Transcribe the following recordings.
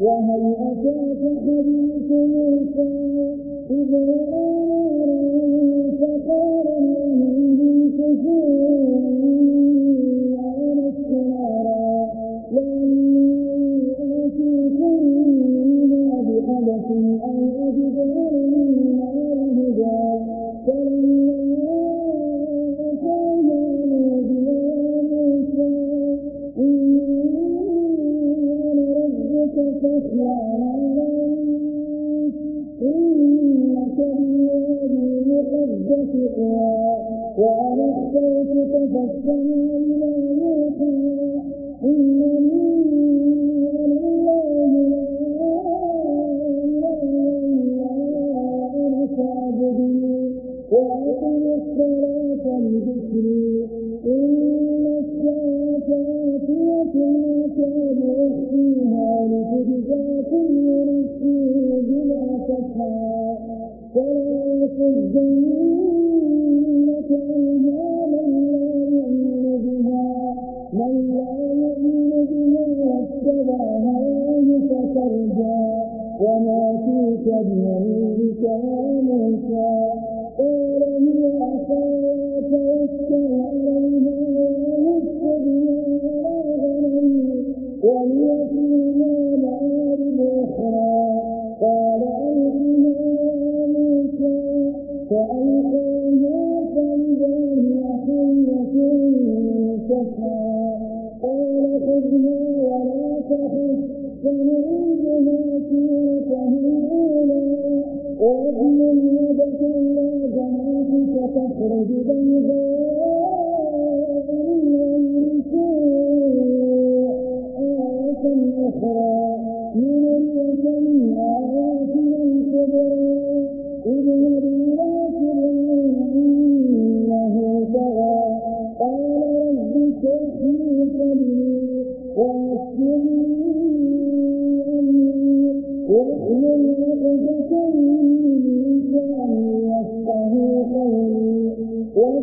وهل أتاك حديث موسى إذ رأى पंहिंजे बस गाना की चाह पढ़ंदी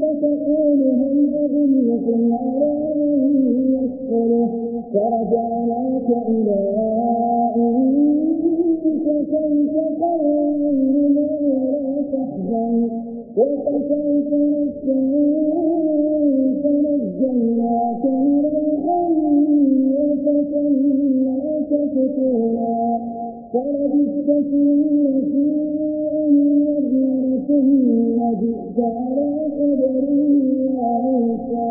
فتقول هل أدلكم على فرجعناك إلى أمك كي تقرر ما لا تحزن وقتلت نفسا فنجيناك روحا وفتناك فتونا فلبثت سنين في أمك رسول وجئت على قدري يا موسى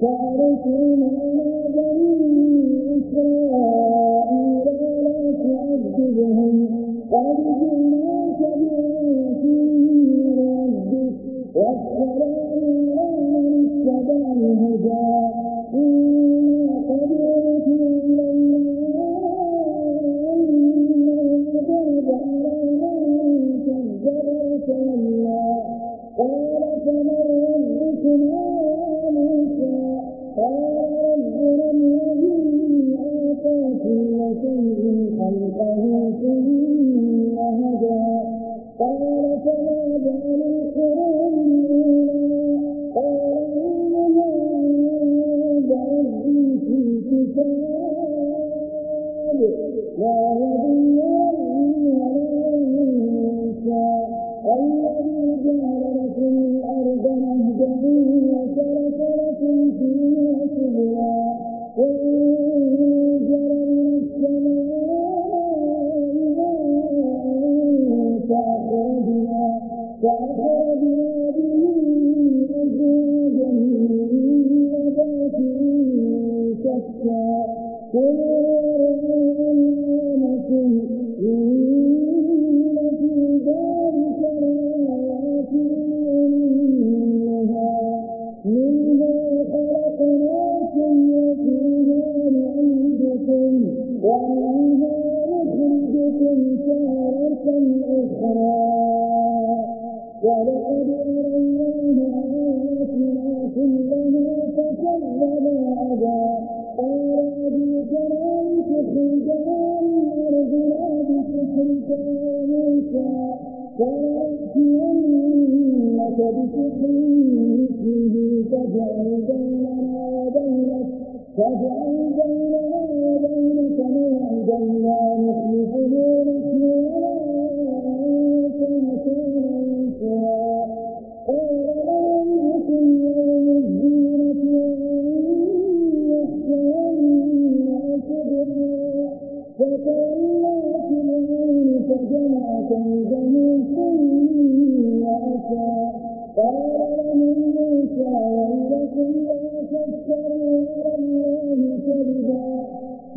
Jai Shri Mahan. 嗯。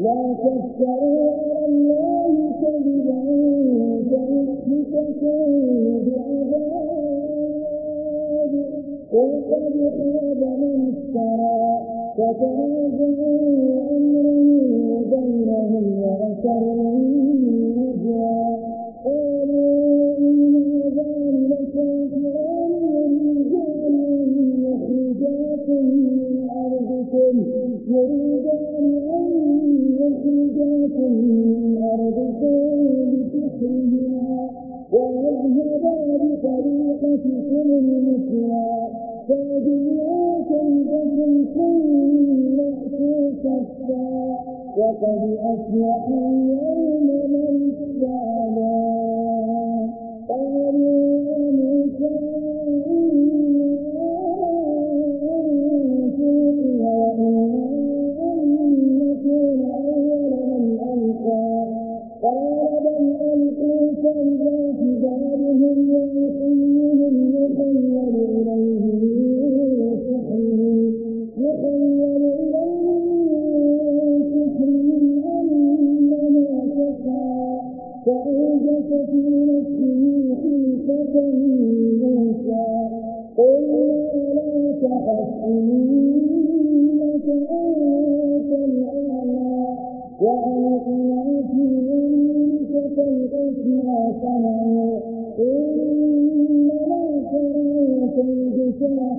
لا تفتروا على الله كذبا فيحبطكم بعذاب قل قد خاب من افترى فتراجعوا امره بينهم واسروا النجوى قالوا ان هذان لكافران رجال يخرجاكم من ارضكم يريدان ان وحيدات أرضكم بسحرها ويذهبا بطريقتكم المثلى فادعوا كيدكم كل شفا وقد أفلح اليوم من استعلى إنك أنت الأعلى وألقنا في أنفسك الأسمى فهو إن لا ترى في الجسر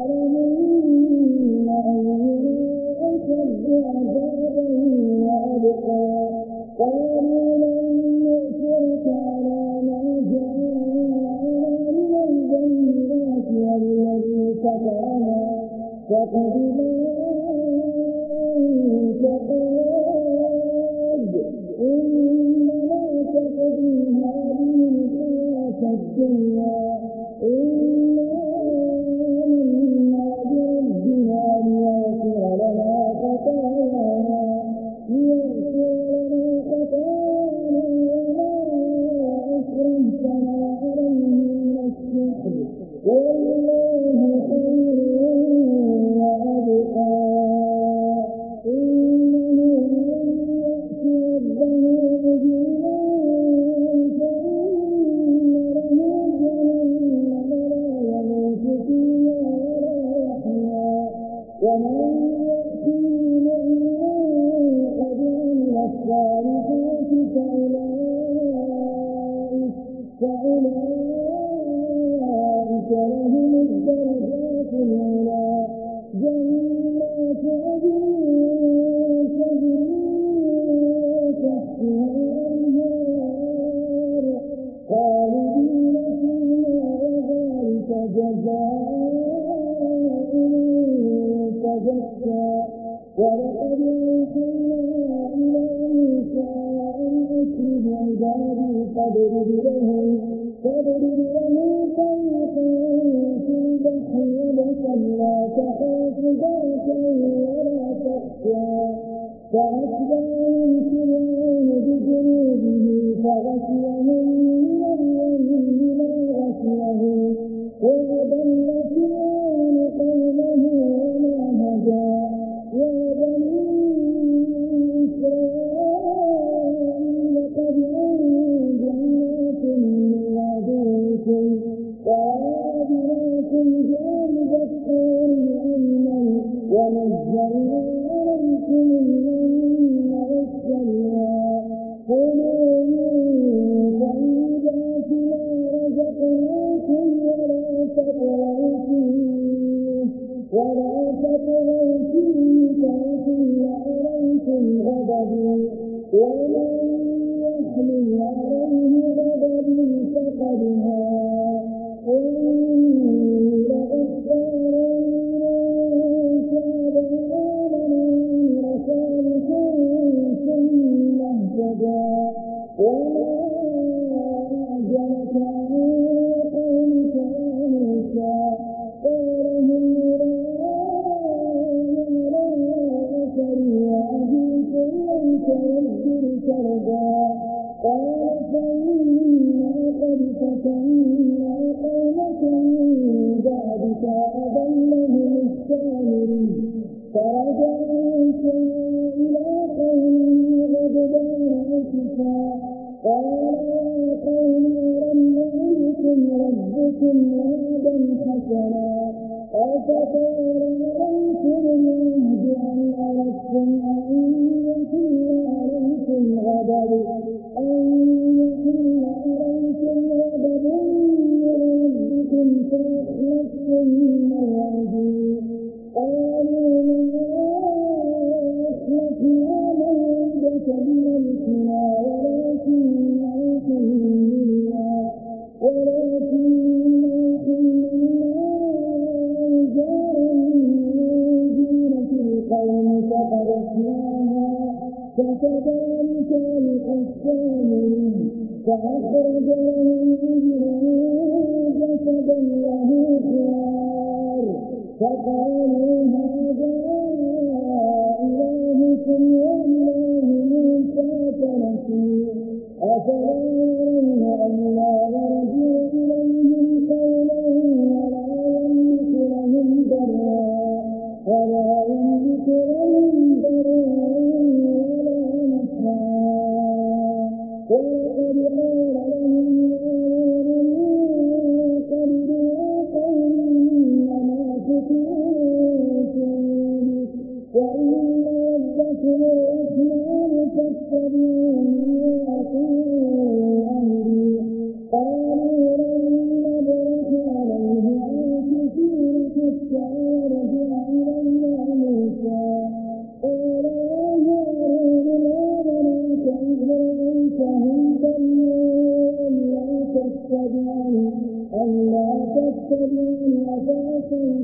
gia quán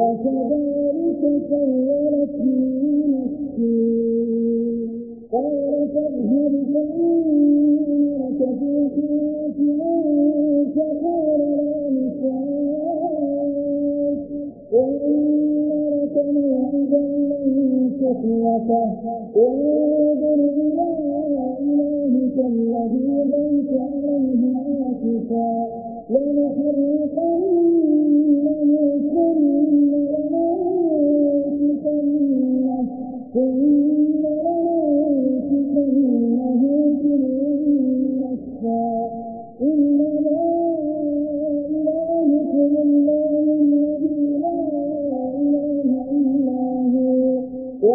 وكذلك سيرت من نفسي قال تذهب فإنك في حياتك من كفار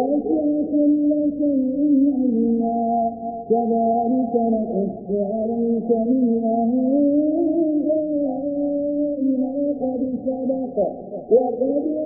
ووسع كل شيء علما كذلك نقص عليك من أنباء ما قد سبق وقد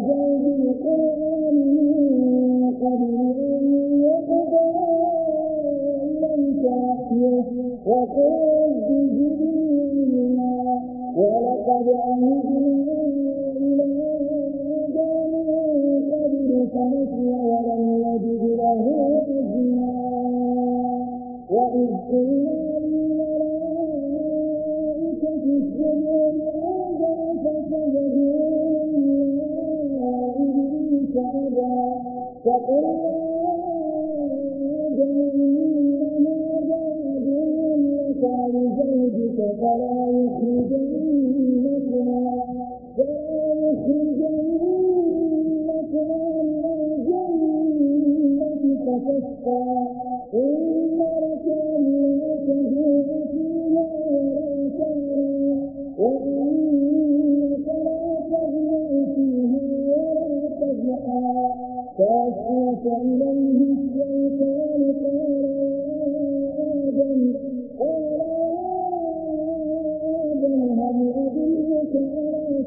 فقال يا جميل ما جاء به من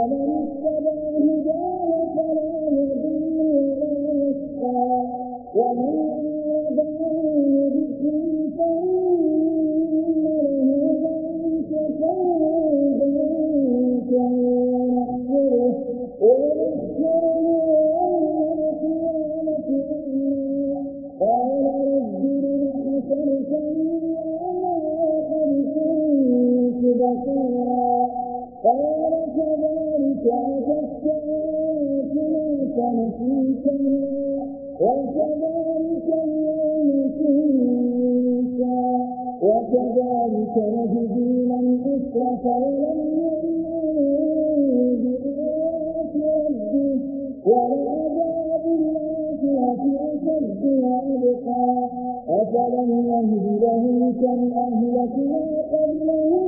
ومن اتبع هداه ربنا أبقى أفلم يهد لهم كم أهلكنا قبلهم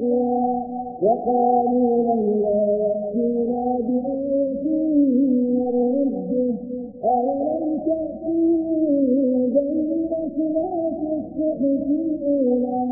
أنفسنا وقالوا من لا يأتينا بأنفسنا أولم تأتي بينة ما في